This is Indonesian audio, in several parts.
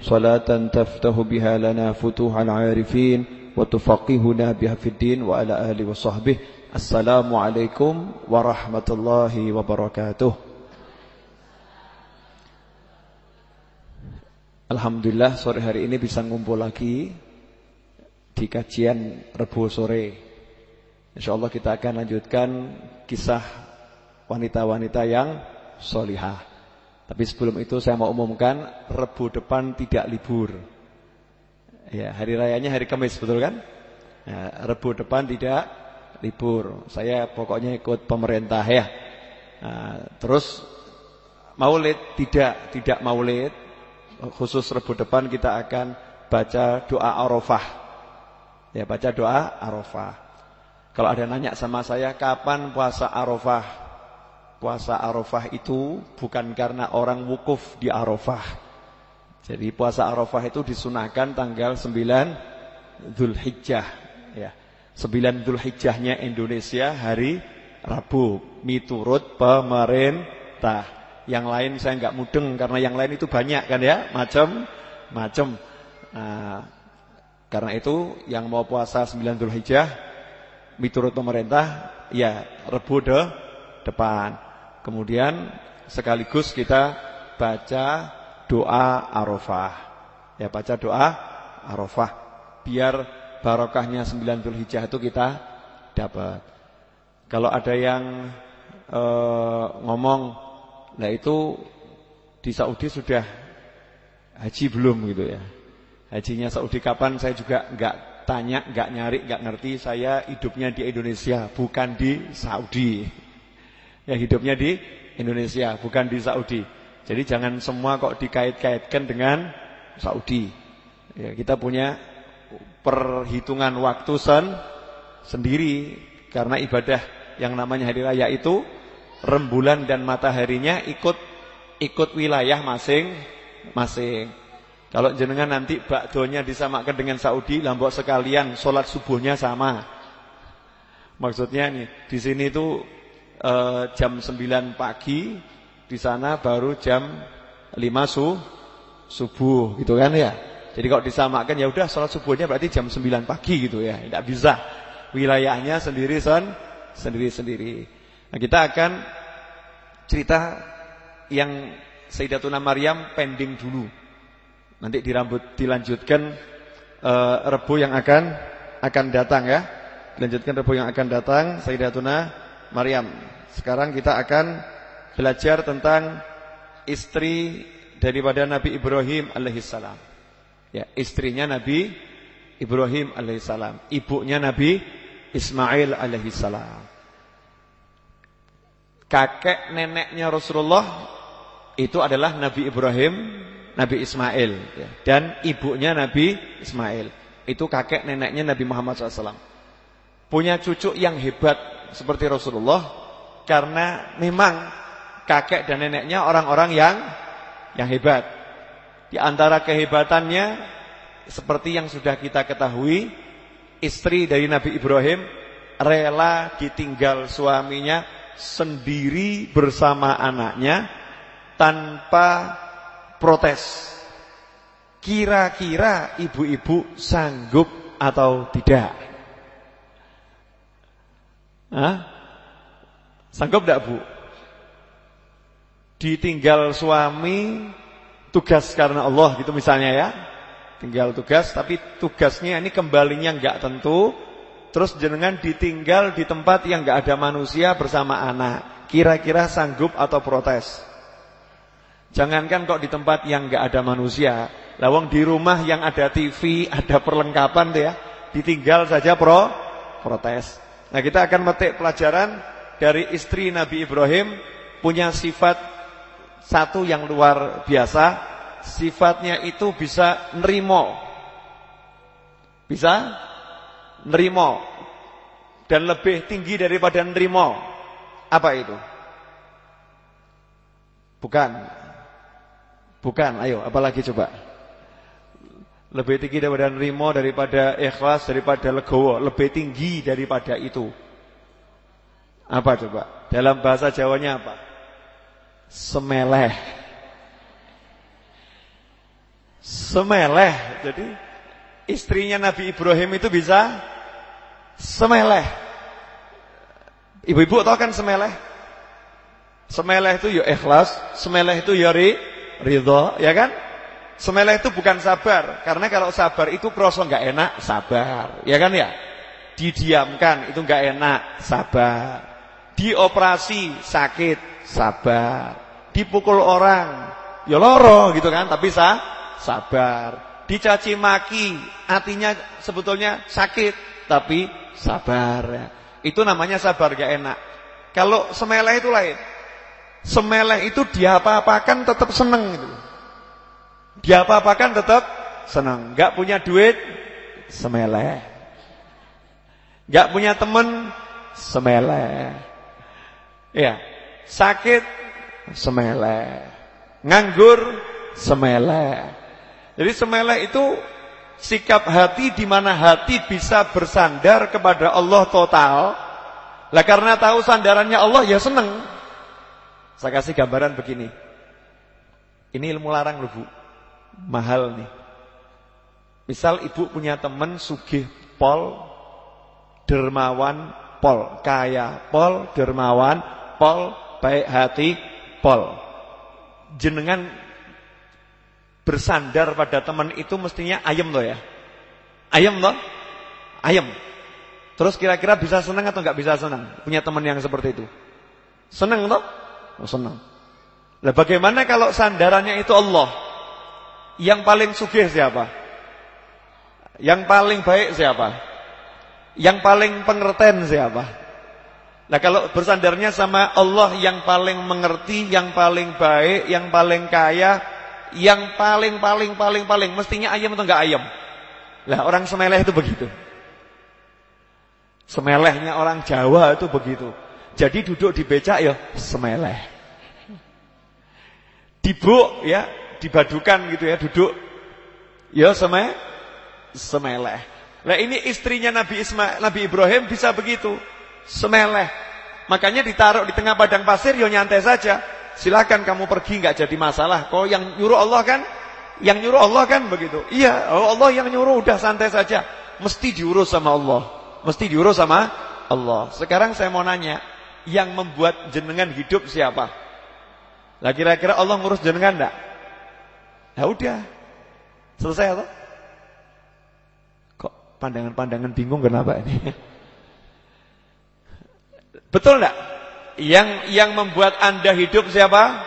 taftahu biha lana futuhal arifin wa tufaqihuna biha fid din wa ala alihi wa sahbihi. Assalamualaikum warahmatullahi wabarakatuh. Alhamdulillah sore hari ini bisa ngumpul lagi Di kajian Rebu sore. InsyaAllah kita akan lanjutkan Kisah wanita-wanita yang solihah Tapi sebelum itu saya mau umumkan Rebu depan tidak libur Ya, hari rayanya hari Kamis betul kan? Ya, Rebu depan tidak libur. Saya pokoknya ikut pemerintah ya. Nah, terus maulid tidak, tidak maulid. Khusus Rebu depan kita akan baca doa Arafah. Ya, baca doa Arafah. Kalau ada nanya sama saya kapan puasa Arafah? Puasa Arafah itu bukan karena orang wukuf di Arafah. Jadi puasa Arafah itu disunahkan tanggal 9 Zulhijjah ya. 9 Zulhijjahnya Indonesia hari Rabu miturut pemerintah. Yang lain saya enggak mudeng karena yang lain itu banyak kan ya, macam-macam. Nah, karena itu yang mau puasa 9 Zulhijjah miturut pemerintah ya Rabu de depan. Kemudian sekaligus kita baca doa Arafah. Ya baca doa Arafah biar barokahnya 9 Zulhijjah itu kita dapat. Kalau ada yang e, ngomong, nah itu di Saudi sudah haji belum gitu ya. Hajinya Saudi kapan saya juga enggak tanya, enggak nyari, enggak ngerti. Saya hidupnya di Indonesia, bukan di Saudi. Ya hidupnya di Indonesia, bukan di Saudi. Jadi jangan semua kok dikait-kaitkan dengan Saudi. Ya, kita punya perhitungan waktu sen sendiri karena ibadah yang namanya hari raya itu rembulan dan mataharinya ikut ikut wilayah masing-masing. Kalau jenengan nanti bakdonya disamakan dengan Saudi, lambok sekalian sholat subuhnya sama. Maksudnya nih, di sini itu eh, jam 9 pagi, di sana baru jam 5 su, subuh, gitu kan ya? Jadi kalau disamakan ya udah sholat subuhnya berarti jam 9 pagi gitu ya. Tidak bisa. Wilayahnya sendiri son, sendiri-sendiri. Nah, kita akan cerita yang Sayyidatuna Maryam pending dulu. Nanti dirambut dilanjutkan uh, Rebu yang akan akan datang ya. Dilanjutkan Rebu yang akan datang Sayyidatuna Maryam. Sekarang kita akan belajar tentang istri daripada Nabi Ibrahim alaihissalam. Ya, istrinya Nabi Ibrahim alaihissalam, ibunya Nabi Ismail alaihissalam. Kakek neneknya Rasulullah itu adalah Nabi Ibrahim, Nabi Ismail, ya. dan ibunya Nabi Ismail. Itu kakek neneknya Nabi Muhammad SAW. Punya cucu yang hebat seperti Rasulullah karena memang kakek dan neneknya orang-orang yang yang hebat. Di antara kehebatannya seperti yang sudah kita ketahui, istri dari Nabi Ibrahim rela ditinggal suaminya sendiri bersama anaknya tanpa protes. Kira-kira ibu-ibu sanggup atau tidak? Hah? Sanggup tidak Bu? Ditinggal suami tugas karena Allah gitu misalnya ya. Tinggal tugas tapi tugasnya ini kembalinya enggak tentu. Terus jenengan ditinggal di tempat yang enggak ada manusia bersama anak. Kira-kira sanggup atau protes? Jangankan kok di tempat yang enggak ada manusia, lawang di rumah yang ada TV, ada perlengkapan deh ya, ditinggal saja pro protes. Nah, kita akan metik pelajaran dari istri Nabi Ibrahim punya sifat satu yang luar biasa, sifatnya itu bisa nerimo. Bisa nerimo dan lebih tinggi daripada nerimo. Apa itu? Bukan. Bukan, ayo apalagi coba. Lebih tinggi daripada nerimo, daripada ikhlas, daripada legowo, lebih tinggi daripada itu. Apa coba? Dalam bahasa Jawanya apa? Semeleh. Semeleh. Jadi istrinya Nabi Ibrahim itu bisa semeleh. Ibu-ibu tahu kan semeleh? Semeleh itu ya ikhlas, semeleh itu ya ridho, ya kan? Semeleh itu bukan sabar, karena kalau sabar itu kroso nggak enak, sabar, ya kan ya? Didiamkan itu nggak enak, sabar. Dioperasi sakit, sabar. Dipukul orang, ya loro gitu kan, tapi sah, sabar. Dicaci maki, artinya sebetulnya sakit, tapi sabar. Itu namanya sabar gak enak. Kalau semeleh itu lain. Semeleh itu diapa-apakan tetap seneng gitu. Diapa-apakan tetap seneng. Gak punya duit, semeleh. Gak punya temen, semeleh. Ya, sakit, semeleh. Nganggur, semeleh. Jadi semeleh itu sikap hati di mana hati bisa bersandar kepada Allah total. Lah karena tahu sandarannya Allah ya seneng. Saya kasih gambaran begini. Ini ilmu larang loh Bu. Mahal nih. Misal ibu punya teman sugih pol, dermawan pol, kaya pol, dermawan pol, baik hati pol. Jenengan bersandar pada teman itu mestinya ayam loh ya. Ayam loh. Ayam. Terus kira-kira bisa senang atau nggak bisa senang punya teman yang seperti itu? Senang loh? Oh, senang. Nah, bagaimana kalau sandarannya itu Allah? Yang paling sugih siapa? Yang paling baik siapa? Yang paling pengertian siapa? Nah kalau bersandarnya sama Allah yang paling mengerti, yang paling baik, yang paling kaya, yang paling paling paling paling mestinya ayam atau enggak ayam? Lah orang semeleh itu begitu. Semelehnya orang Jawa itu begitu. Jadi duduk di becak ya semeleh. Dibuk ya, dibadukan gitu ya, duduk ya seme semeleh. Lah ini istrinya Nabi Ismail, Nabi Ibrahim bisa begitu. Semeleh. Makanya ditaruh di tengah padang pasir ya nyantai saja. Silakan kamu pergi nggak jadi masalah. Kau yang nyuruh Allah kan? Yang nyuruh Allah kan begitu. Iya, oh Allah yang nyuruh udah santai saja. Mesti diurus sama Allah. Mesti diurus sama Allah. Sekarang saya mau nanya, yang membuat jenengan hidup siapa? Lah kira-kira Allah ngurus jenengan enggak? Ya udah. Selesai atau? Kok pandangan-pandangan bingung kenapa ini? Betul enggak? Yang yang membuat Anda hidup siapa?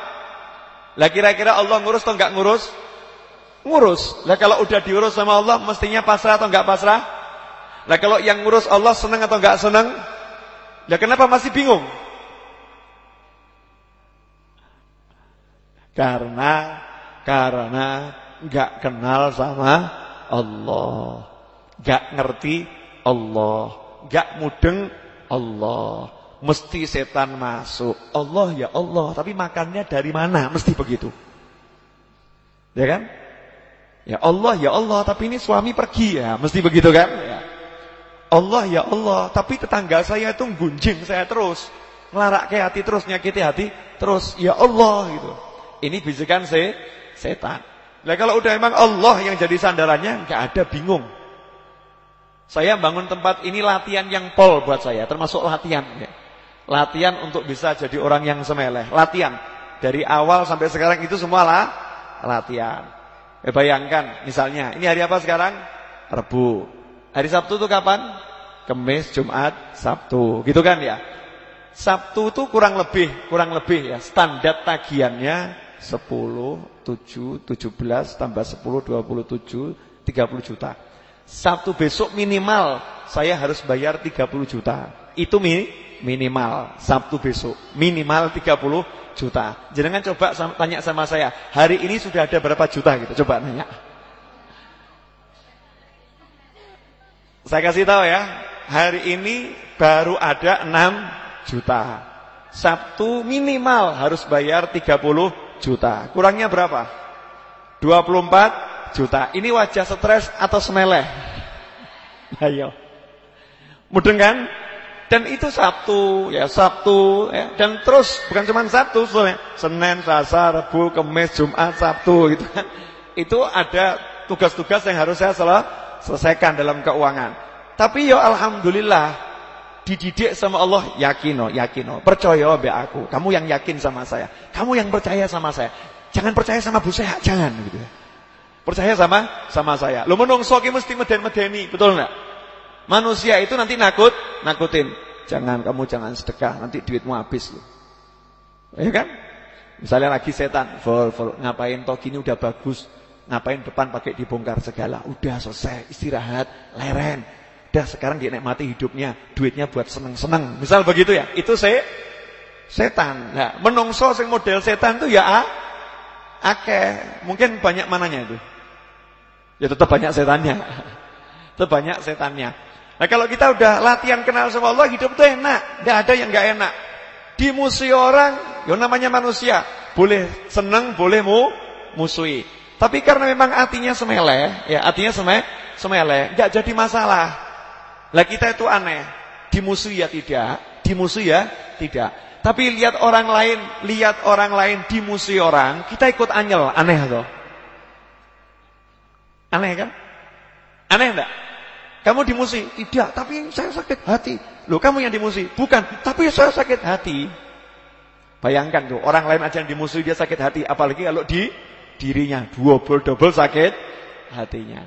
Lah kira-kira Allah ngurus atau enggak ngurus? Ngurus. Lah kalau udah diurus sama Allah mestinya pasrah atau enggak pasrah? Lah kalau yang ngurus Allah senang atau enggak senang? Lah kenapa masih bingung? Karena karena enggak kenal sama Allah. Enggak ngerti Allah, enggak mudeng Allah. Mesti setan masuk. Allah ya Allah, tapi makannya dari mana? Mesti begitu. Ya kan? Ya Allah ya Allah, tapi ini suami pergi ya, mesti begitu kan? Ya. Allah ya Allah, tapi tetangga saya itu gunjing saya terus. Ngelarak ke hati terus, nyakiti hati terus. Ya Allah gitu. Ini bisikan se setan. Nah kalau udah emang Allah yang jadi sandarannya, nggak ada bingung. Saya bangun tempat ini latihan yang pol buat saya, termasuk latihan. Ya. Latihan untuk bisa jadi orang yang semeleh. Latihan. Dari awal sampai sekarang itu semua lah latihan. Eh, bayangkan misalnya, ini hari apa sekarang? Rebu. Hari Sabtu itu kapan? Kemis, Jumat, Sabtu. Gitu kan ya? Sabtu itu kurang lebih, kurang lebih ya. Standar tagihannya 10, 7, 17 tambah 10, 27, 30 juta. Sabtu besok minimal saya harus bayar 30 juta. Itu mi minimal Sabtu besok minimal 30 juta. Jangan coba tanya sama saya, hari ini sudah ada berapa juta gitu. Coba nanya. Saya kasih tahu ya, hari ini baru ada 6 juta. Sabtu minimal harus bayar 30 juta. Kurangnya berapa? 24 juta. Ini wajah stres atau semeleh? Ayo. Mudeng kan? Dan itu Sabtu, ya Sabtu, ya. dan terus bukan cuma Sabtu, soalnya Senin, Selasa, Rabu, Kamis, Jumat, Sabtu, gitu kan. Itu ada tugas-tugas yang harus saya selesaikan dalam keuangan. Tapi ya Alhamdulillah, dididik sama Allah, yakin oh, yakin oh, percaya be aku. Kamu yang yakin sama saya, kamu yang percaya sama saya. Jangan percaya sama Bu Sehat, jangan gitu. Percaya sama sama saya. Lo menungso ki mesti meden-medeni, betul enggak? Manusia itu nanti nakut, nakutin. Jangan kamu jangan sedekah, nanti duitmu habis loh. Ya kan? Misalnya lagi setan, vol, vol, ngapain toh gini udah bagus, ngapain depan pakai dibongkar segala, udah selesai, istirahat, leren. Udah sekarang dia nikmati hidupnya, duitnya buat seneng-seneng. Misal begitu ya, itu saya setan. Nah, menungso sing model setan tuh ya ah, akeh. Mungkin banyak mananya itu. Ya tetap banyak setannya. tetap banyak setannya. Nah kalau kita udah latihan kenal sama Allah, hidup itu enak. Tidak ada yang nggak enak. Dimusuhi orang, ya namanya manusia. Boleh senang, boleh mu, musuhi. Tapi karena memang artinya semele, ya artinya semele, semele, nggak jadi masalah. Lah kita itu aneh. Dimusuhi ya tidak, dimusuhi ya tidak. Tapi lihat orang lain, lihat orang lain dimusuhi orang, kita ikut anyel, aneh atau? Aneh kan? Aneh enggak? Kamu dimusuhi? Tidak, tapi saya sakit hati. Loh, kamu yang dimusuhi? Bukan, tapi saya sakit hati. Bayangkan tuh, orang lain aja yang dimusuhi dia sakit hati, apalagi kalau di dirinya double-double sakit hatinya.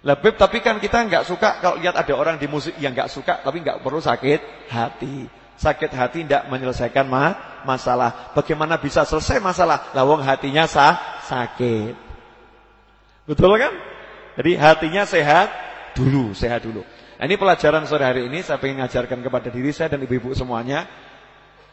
Lebih tapi kan kita nggak suka kalau lihat ada orang dimusuhi yang nggak suka, tapi nggak perlu sakit hati. Sakit hati tidak menyelesaikan ma masalah. Bagaimana bisa selesai masalah? Lawang hatinya sah sakit. Betul kan? Jadi hatinya sehat, dulu, sehat dulu. Nah, ini pelajaran sore hari ini saya ingin mengajarkan kepada diri saya dan ibu-ibu semuanya.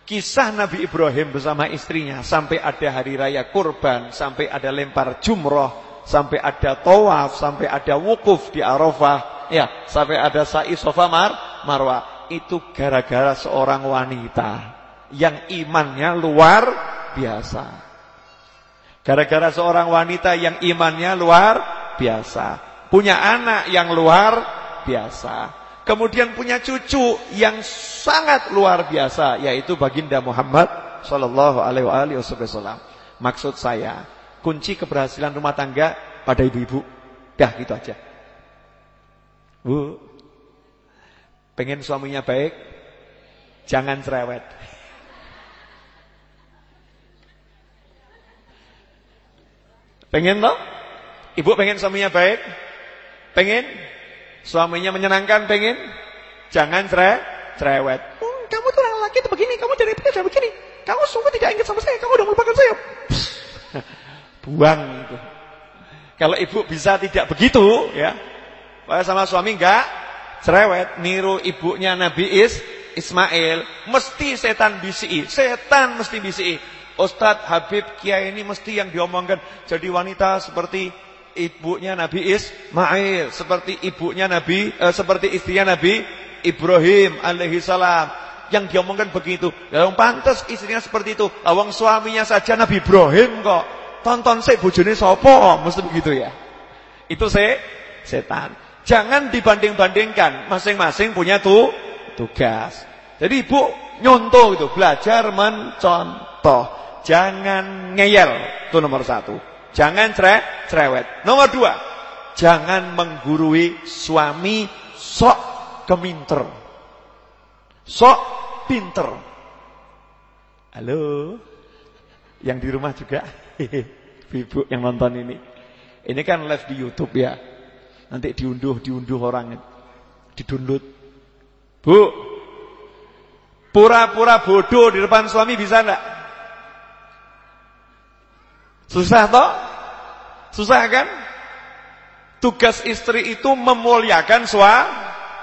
Kisah Nabi Ibrahim bersama istrinya sampai ada hari raya kurban, sampai ada lempar jumroh, sampai ada tawaf, sampai ada wukuf di Arafah, ya, sampai ada sa'i sofa mar, marwah. Itu gara-gara seorang wanita yang imannya luar biasa. Gara-gara seorang wanita yang imannya luar biasa punya anak yang luar biasa. Kemudian punya cucu yang sangat luar biasa yaitu baginda Muhammad sallallahu alaihi wasallam. Maksud saya, kunci keberhasilan rumah tangga pada ibu-ibu. Dah gitu aja. Bu, pengen suaminya baik, jangan cerewet. Pengen toh? Ibu pengen suaminya baik? Pengen? Suaminya menyenangkan pengen? Jangan cere cerewet. Hmm, kamu tuh orang laki tuh begini, kamu jadi sudah begini. Kamu sungguh tidak ingat sama saya, kamu udah melupakan saya. Buang itu. Kalau ibu bisa tidak begitu, ya. Sama suami enggak cerewet, niru ibunya Nabi Is Ismail, mesti setan bisi, setan mesti bisi. Ustadz Habib Kiai ini mesti yang diomongkan jadi wanita seperti ibunya Nabi Ismail, seperti ibunya Nabi eh, seperti istrinya Nabi Ibrahim alaihi salam. Yang diomongkan begitu. Yang pantas istrinya seperti itu. Awang suaminya saja Nabi Ibrahim kok. Tonton saya bojone sapa? Mesti begitu ya. Itu saya setan. Jangan dibanding-bandingkan. Masing-masing punya tuh tugas. Jadi ibu nyontoh itu, belajar mencontoh. Jangan ngeyel. Itu nomor satu. Jangan cere cerewet. Nomor dua, jangan menggurui suami sok keminter. Sok pinter. Halo? Yang di rumah juga? Ibu yang nonton ini. Ini kan live di YouTube ya. Nanti diunduh, diunduh orang. Didownload. Bu. Pura-pura bodoh di depan suami bisa enggak? Susah toh? Susah kan? Tugas istri itu memuliakan sua,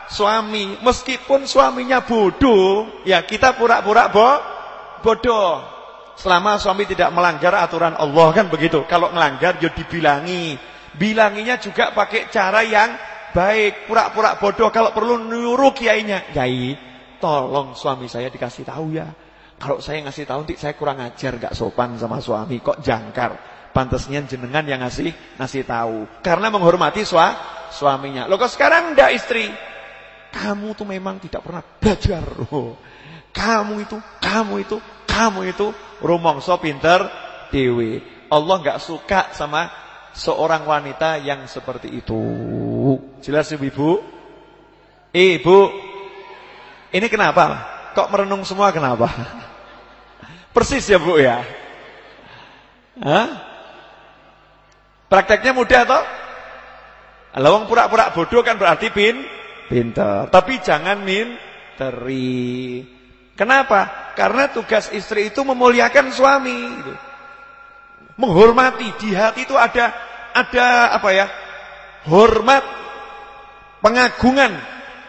suami. Meskipun suaminya bodoh, ya kita pura-pura bo, bodoh. Selama suami tidak melanggar aturan Allah kan begitu. Kalau melanggar ya dibilangi. Bilanginya juga pakai cara yang baik, pura-pura bodoh kalau perlu nyuruh kiainya. Kiai, tolong suami saya dikasih tahu ya. Kalau saya ngasih tahu nanti saya kurang ajar, gak sopan sama suami, kok jangkar. Pantasnya jenengan yang ngasih ngasih tahu. Karena menghormati sua, suaminya. Loh kok sekarang ndak istri? Kamu tuh memang tidak pernah belajar. Kamu itu, kamu itu, kamu itu rumongso pinter dewi. Allah nggak suka sama seorang wanita yang seperti itu. Jelas ibu? Ibu. Ini kenapa? Kok merenung semua kenapa? Persis ya Bu ya? Hah? Prakteknya mudah toh? Lawang pura-pura bodoh kan berarti pin pintar. Tapi jangan min teri. Kenapa? Karena tugas istri itu memuliakan suami. Gitu. Menghormati di hati itu ada ada apa ya? Hormat, pengagungan,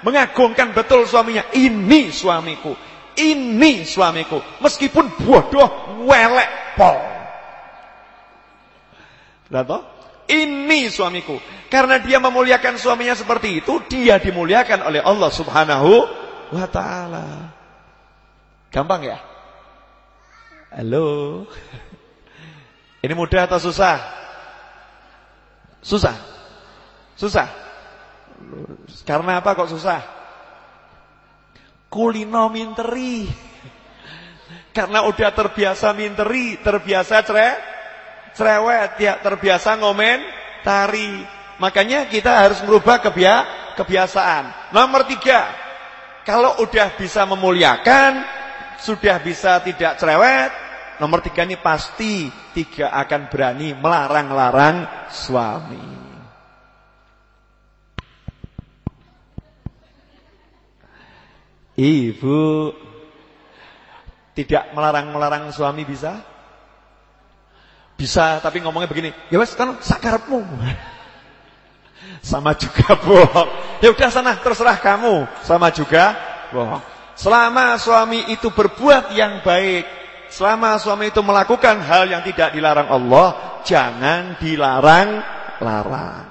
mengagungkan betul suaminya. Ini suamiku, ini suamiku. Meskipun bodoh, welek, pol. Lihat ini suamiku. Karena dia memuliakan suaminya seperti itu, dia dimuliakan oleh Allah Subhanahu wa taala. Gampang ya? Halo. Ini mudah atau susah? Susah. Susah. Karena apa kok susah? Kulino minteri. Karena udah terbiasa minteri, terbiasa cerai cerewet, ya terbiasa ngomen tari. Makanya kita harus merubah kebia kebiasaan. Nomor tiga, kalau udah bisa memuliakan, sudah bisa tidak cerewet, nomor tiga ini pasti tiga akan berani melarang-larang suami. Ibu tidak melarang-melarang suami bisa? Bisa, tapi ngomongnya begini, ya wes kan sakarepmu. Sama juga bohong. Ya udah sana terserah kamu, sama juga bohong. Selama suami itu berbuat yang baik, selama suami itu melakukan hal yang tidak dilarang Allah, jangan dilarang-larang.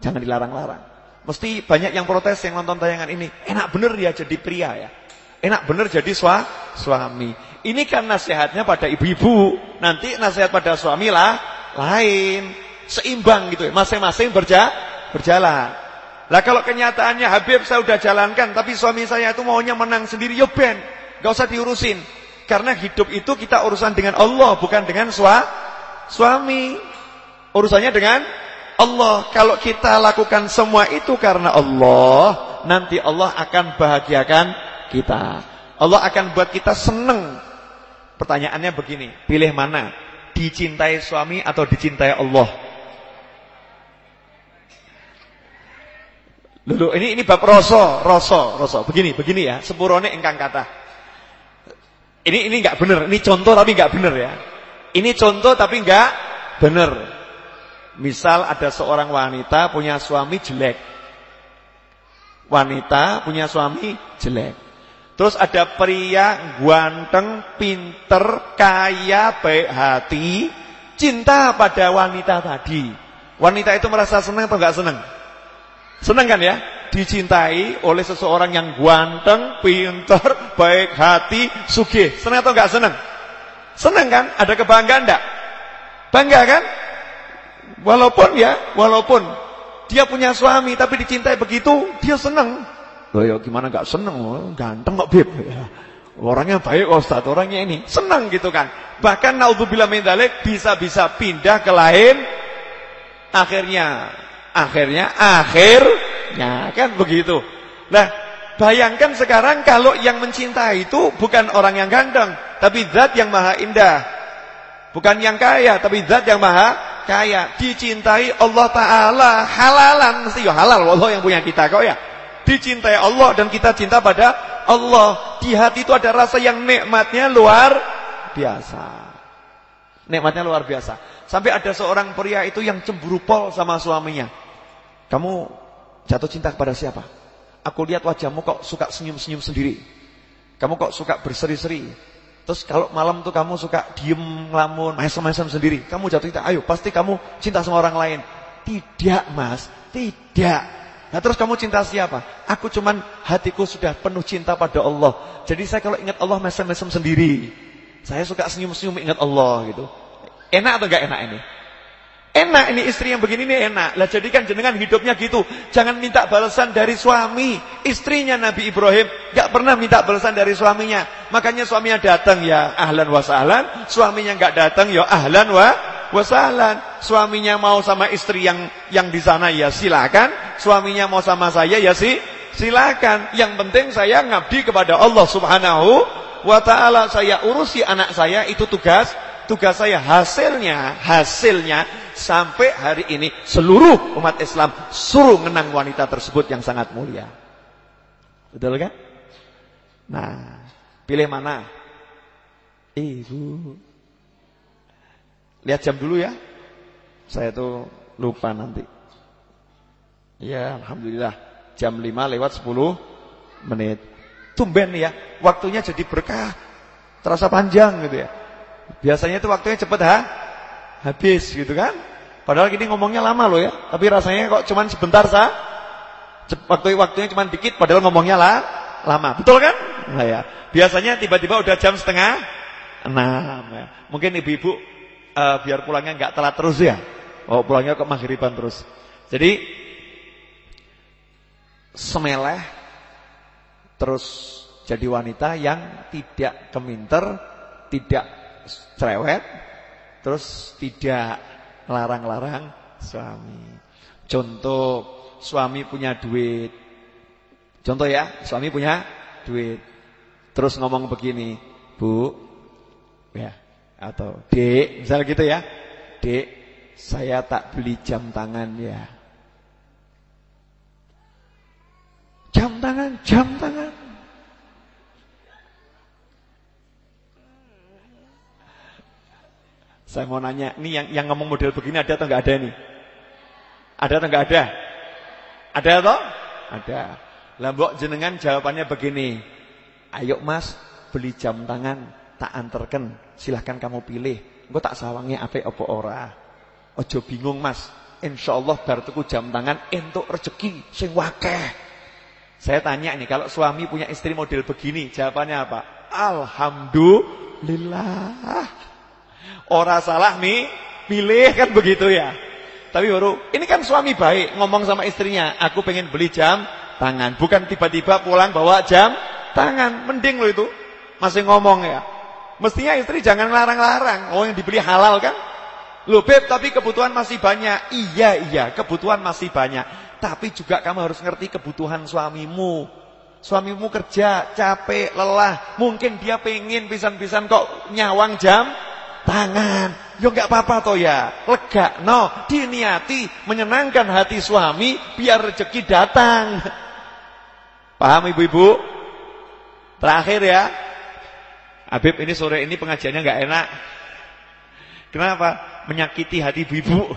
Jangan dilarang-larang. Mesti banyak yang protes yang nonton tayangan ini. Enak bener ya jadi pria ya. Enak bener jadi sua, suami. Ini kan nasihatnya pada ibu-ibu. Nanti nasihat pada suami lah lain. Seimbang gitu ya. Masing-masing berja, berjalan. Lah kalau kenyataannya Habib saya udah jalankan. Tapi suami saya itu maunya menang sendiri. Yo ben. Gak usah diurusin. Karena hidup itu kita urusan dengan Allah. Bukan dengan sua, suami. Urusannya dengan Allah. Kalau kita lakukan semua itu karena Allah. Nanti Allah akan bahagiakan kita. Allah akan buat kita senang. Pertanyaannya begini, pilih mana? Dicintai suami atau dicintai Allah? Dulu ini ini bab rosso, rosso, rosso. Begini, begini ya, sepurone engkang kata. Ini ini enggak benar, ini contoh tapi enggak benar ya. Ini contoh tapi enggak benar. Misal ada seorang wanita punya suami jelek. Wanita punya suami jelek. Terus ada pria ganteng, pinter, kaya, baik hati, cinta pada wanita tadi. Wanita itu merasa senang atau enggak senang? Senang kan ya? Dicintai oleh seseorang yang ganteng, pinter, baik hati, sugih. Senang atau enggak senang? Senang kan? Ada kebanggaan enggak? Bangga kan? Walaupun ya, walaupun dia punya suami tapi dicintai begitu, dia senang. Loh ya gimana gak seneng, oh, ganteng kok. Ya. Orangnya baik Ustaz, orangnya ini senang gitu kan. Bahkan naudzubillah min bisa-bisa pindah ke lain akhirnya akhirnya akhirnya kan begitu. Nah, bayangkan sekarang kalau yang mencintai itu bukan orang yang ganteng, tapi zat yang maha indah. Bukan yang kaya, tapi zat yang maha kaya. Dicintai Allah taala halalan mesti ya halal Allah yang punya kita kok ya dicintai Allah dan kita cinta pada Allah. Di hati itu ada rasa yang nikmatnya luar biasa. Nikmatnya luar biasa. Sampai ada seorang pria itu yang cemburu pol sama suaminya. Kamu jatuh cinta kepada siapa? Aku lihat wajahmu kok suka senyum-senyum sendiri. Kamu kok suka berseri-seri. Terus kalau malam tuh kamu suka diem ngelamun, mesem-mesem sendiri. Kamu jatuh cinta, ayo pasti kamu cinta sama orang lain. Tidak mas, Tidak. Nah terus kamu cinta siapa? Aku cuman hatiku sudah penuh cinta pada Allah. Jadi saya kalau ingat Allah mesem-mesem sendiri. Saya suka senyum-senyum ingat Allah gitu. Enak atau enggak enak ini? Enak ini istri yang begini ini enak. Lah jadikan jenengan hidupnya gitu. Jangan minta balasan dari suami. Istrinya Nabi Ibrahim enggak pernah minta balasan dari suaminya. Makanya suaminya datang ya ahlan wa sahlan, suaminya enggak datang ya ahlan wa wasahlan. Suaminya mau sama istri yang yang di sana ya silakan, suaminya mau sama saya ya si silakan. Yang penting saya ngabdi kepada Allah Subhanahu wa taala. Saya urusi anak saya itu tugas tugas saya hasilnya hasilnya sampai hari ini seluruh umat Islam suruh menang wanita tersebut yang sangat mulia. Betul kan? Nah, pilih mana? Ibu. Lihat jam dulu ya. Saya tuh lupa nanti. Ya, alhamdulillah. Jam 5 lewat 10 menit. Tumben ya, waktunya jadi berkah. Terasa panjang gitu ya. Biasanya itu waktunya cepet ha? Habis gitu kan? Padahal gini ngomongnya lama loh ya, tapi rasanya kok cuman sebentar sah. Waktu waktunya cuman dikit padahal ngomongnya lah lama. Betul kan? Nah ya. Biasanya tiba-tiba udah jam setengah enam ya. Mungkin ibu-ibu uh, biar pulangnya nggak telat terus ya. Oh, pulangnya kok maghriban terus. Jadi semeleh terus jadi wanita yang tidak keminter, tidak cerewet, terus tidak larang-larang suami. Contoh suami punya duit. Contoh ya, suami punya duit. Terus ngomong begini, "Bu, ya, atau Dek, misalnya gitu ya. Dek, saya tak beli jam tangan ya." Jam tangan, jam tangan. Saya mau nanya, ini yang yang ngomong model begini ada atau enggak ada nih? Ada atau enggak ada? Ada atau? Ada. Lambok jenengan jawabannya begini. Ayo Mas, beli jam tangan, tak anterken. Silahkan kamu pilih. Engko tak sawangi apik apa ora. Ojo bingung Mas. Insyaallah bar tuku jam tangan entuk rezeki sing wakeh. Saya tanya nih, kalau suami punya istri model begini, jawabannya apa? Alhamdulillah. Orang salah nih, pilih kan begitu ya. Tapi baru, ini kan suami baik ngomong sama istrinya, aku pengen beli jam tangan. Bukan tiba-tiba pulang bawa jam tangan. Mending lo itu, masih ngomong ya. Mestinya istri jangan larang-larang. Oh yang dibeli halal kan? Loh beb, tapi kebutuhan masih banyak. Iya, iya, kebutuhan masih banyak. Tapi juga kamu harus ngerti kebutuhan suamimu. Suamimu kerja, capek, lelah. Mungkin dia pengen pisan-pisan kok nyawang jam tangan. Yo enggak apa-apa toh ya. Lega no, diniati menyenangkan hati suami biar rezeki datang. Paham ibu-ibu? Terakhir ya. Habib ini sore ini pengajiannya enggak enak. Kenapa? Menyakiti hati ibu-ibu.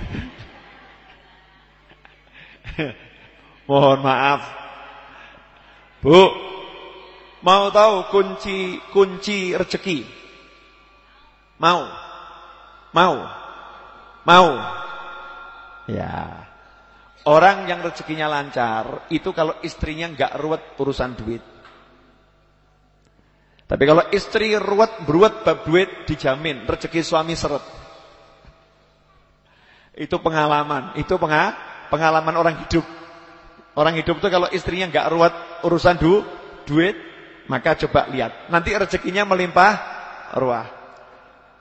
Mohon maaf. Bu, mau tahu kunci kunci rezeki? Mau? Mau? Mau? Ya. Orang yang rezekinya lancar itu kalau istrinya nggak ruwet urusan duit. Tapi kalau istri ruwet beruat bab duit dijamin rezeki suami seret. Itu pengalaman, itu pengalaman orang hidup. Orang hidup itu kalau istrinya nggak ruwet urusan du, duit, maka coba lihat. Nanti rezekinya melimpah ruah.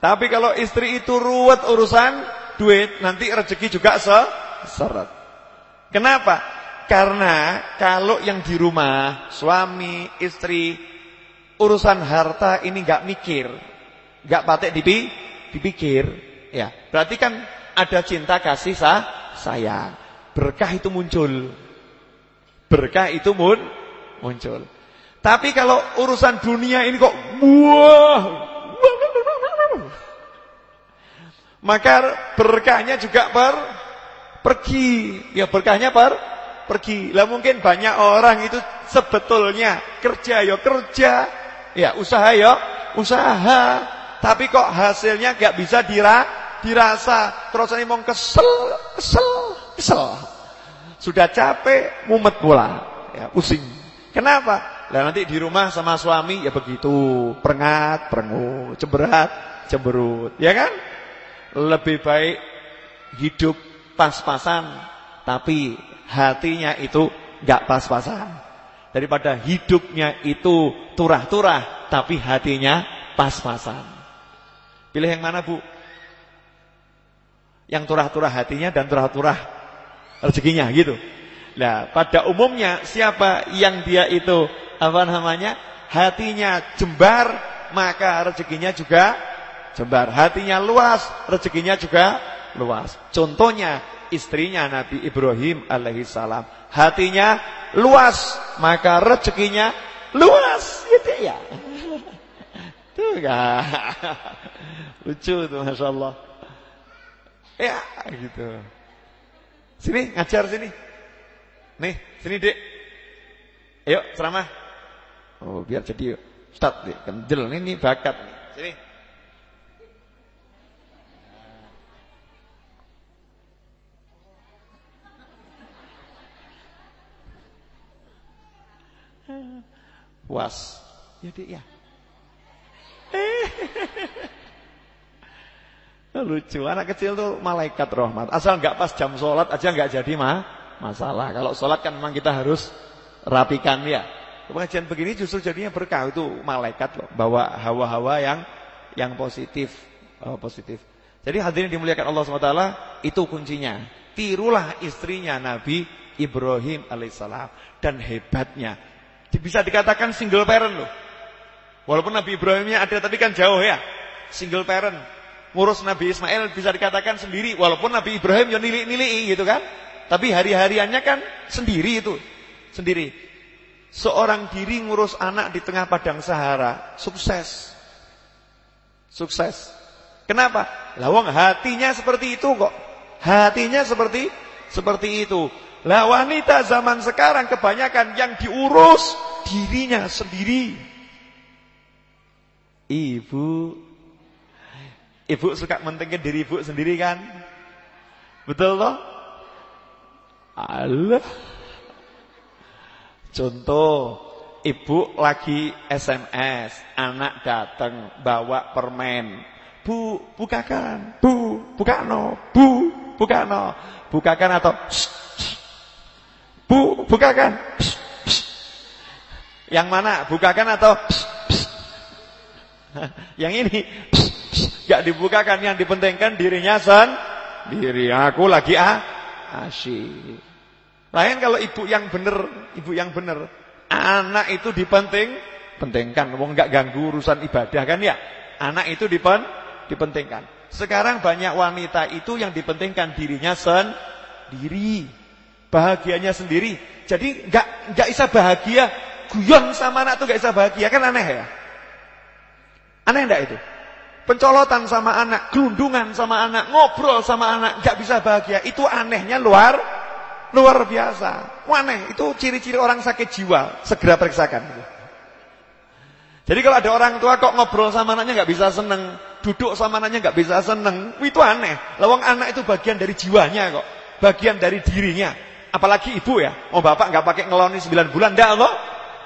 Tapi kalau istri itu ruwet urusan duit, nanti rezeki juga se seret. Kenapa? Karena kalau yang di rumah, suami, istri, urusan harta ini nggak mikir, nggak patek dipi, dipikir, ya. Berarti kan ada cinta kasih sah, sayang. Berkah itu muncul. Berkah itu mun, muncul. Tapi kalau urusan dunia ini kok wah maka berkahnya juga per pergi. Ya berkahnya per pergi. Lah mungkin banyak orang itu sebetulnya kerja ya kerja, ya usaha ya usaha, tapi kok hasilnya gak bisa dira dirasa. Terus ini mau kesel, kesel, kesel. Sudah capek, mumet pula. Ya, pusing. Kenapa? Lah nanti di rumah sama suami ya begitu, perengat, perengut, cemberat, cemberut, ya kan? Lebih baik hidup pas-pasan tapi hatinya itu enggak pas-pasan. Daripada hidupnya itu turah-turah tapi hatinya pas-pasan. Pilih yang mana, Bu? Yang turah-turah hatinya dan turah-turah rezekinya gitu. Nah, pada umumnya siapa yang dia itu apa namanya? Hatinya jembar, maka rezekinya juga jembar. Hatinya luas, rezekinya juga luas. Contohnya istrinya Nabi Ibrahim alaihissalam. Hatinya luas, maka rezekinya luas. Gitu ya. Tuh enggak. Lucu tuh Masya Allah. Ya gitu. Sini ngajar sini. Nih, sini Dek. Ayo ceramah. Oh, biar jadi Ustaz, Dek. Kendel ini bakat. Sini. Puas. Ya, Dek ya. Lucu, anak kecil tuh malaikat rahmat. Asal nggak pas jam sholat aja nggak jadi mah masalah. Kalau sholat kan memang kita harus rapikan ya. Pengajian begini justru jadinya berkah itu malaikat loh, bawa hawa-hawa yang yang positif, oh, positif. Jadi hadirin dimuliakan Allah SWT itu kuncinya. Tirulah istrinya Nabi Ibrahim alaihissalam dan hebatnya bisa dikatakan single parent loh. Walaupun Nabi Ibrahimnya ada tapi kan jauh ya. Single parent. Ngurus Nabi Ismail bisa dikatakan sendiri walaupun Nabi Ibrahim ya nili-nili gitu kan. Tapi hari-hariannya kan sendiri itu. Sendiri. Seorang diri ngurus anak di tengah padang Sahara, sukses. Sukses. Kenapa? Lawang hatinya seperti itu kok. Hatinya seperti seperti itu. Lah wanita zaman sekarang kebanyakan yang diurus dirinya sendiri. Ibu Ibu suka mentingin diri ibu sendiri kan? Betul toh? Allah. Contoh, ibu lagi SMS, anak datang bawa permen. Bu, bukakan. Bu, bukano. Bu, bukano. Bukakan atau Bu, bukakan. Yang mana? Bukakan atau yang ini gak dibukakan yang dipentingkan dirinya diri Aku lagi ah, asyik. Lain kalau ibu yang benar, ibu yang benar, anak itu dipenting, pentingkan. Wong nggak ganggu urusan ibadah kan ya. Anak itu dipen, dipentingkan. Sekarang banyak wanita itu yang dipentingkan dirinya sendiri, bahagianya sendiri. Jadi nggak nggak bisa bahagia, guyon sama anak tuh nggak bisa bahagia kan aneh ya. Aneh enggak itu? Pencolotan sama anak, gelundungan sama anak, ngobrol sama anak, gak bisa bahagia. Itu anehnya luar luar biasa. Aneh, itu ciri-ciri orang sakit jiwa. Segera periksakan. Jadi kalau ada orang tua kok ngobrol sama anaknya gak bisa seneng, duduk sama anaknya gak bisa seneng, itu aneh. Lawang anak itu bagian dari jiwanya kok, bagian dari dirinya. Apalagi ibu ya, oh bapak gak pakai ngeloni 9 bulan, enggak kok.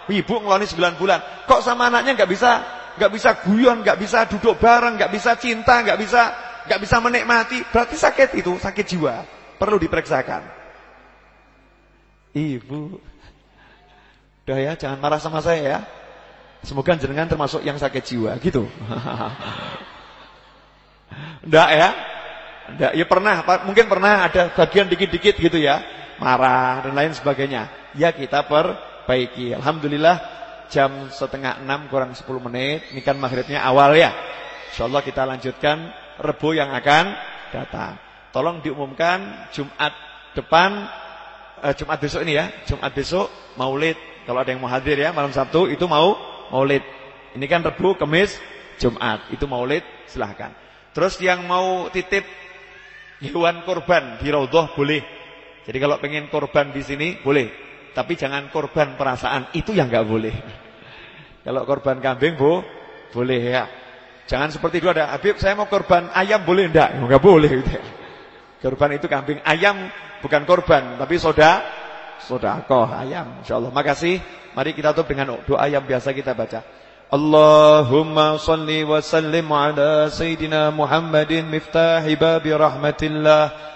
Ibu ngeloni 9 bulan. Kok sama anaknya gak bisa nggak bisa guyon, nggak bisa duduk bareng, nggak bisa cinta, nggak bisa nggak bisa menikmati, berarti sakit itu, sakit jiwa. Perlu diperiksakan. Ibu, udah ya, jangan marah sama saya ya. Semoga jenengan termasuk yang sakit jiwa, gitu. Enggak ya? Enggak, ya pernah, mungkin pernah ada bagian dikit-dikit gitu ya. Marah dan lain sebagainya. Ya kita perbaiki. Alhamdulillah jam setengah enam kurang sepuluh menit. Ini kan maghribnya awal ya. InsyaAllah kita lanjutkan Rebu yang akan datang. Tolong diumumkan Jumat depan, eh, Jumat besok ini ya. Jumat besok maulid. Kalau ada yang mau hadir ya malam Sabtu itu mau maulid. Ini kan Rebu, Kemis, Jumat. Itu maulid silahkan. Terus yang mau titip hewan korban di Raudhah boleh. Jadi kalau pengen korban di sini boleh. Tapi jangan korban perasaan, itu yang nggak boleh. Kalau korban kambing, Bu, boleh ya. Jangan seperti itu ada, Habib saya mau korban ayam boleh enggak? Enggak boleh gitu. Kurban itu kambing. Ayam bukan korban, tapi soda sodakoh ayam. InsyaAllah. Makasih. Mari kita tutup dengan doa yang biasa kita baca. Allahumma salli wa sallim ala Sayyidina Muhammadin miftahi babi rahmatillah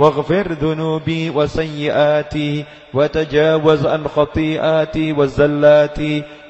واغفر ذنوبي وسيئاتي وتجاوز عن خطيئاتي وزلاتي.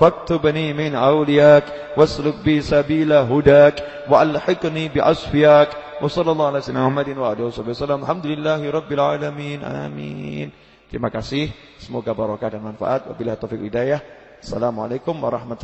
فاكتبني من أولياك واسلك بي سبيل هداك وألحقني بأصفياك وصلى الله على سيدنا محمد وعلى آله وسلم الحمد لله رب العالمين آمين Terima kasih. Semoga barokah dan manfaat. Wabillahi taufiq hidayah. Assalamualaikum warahmatullahi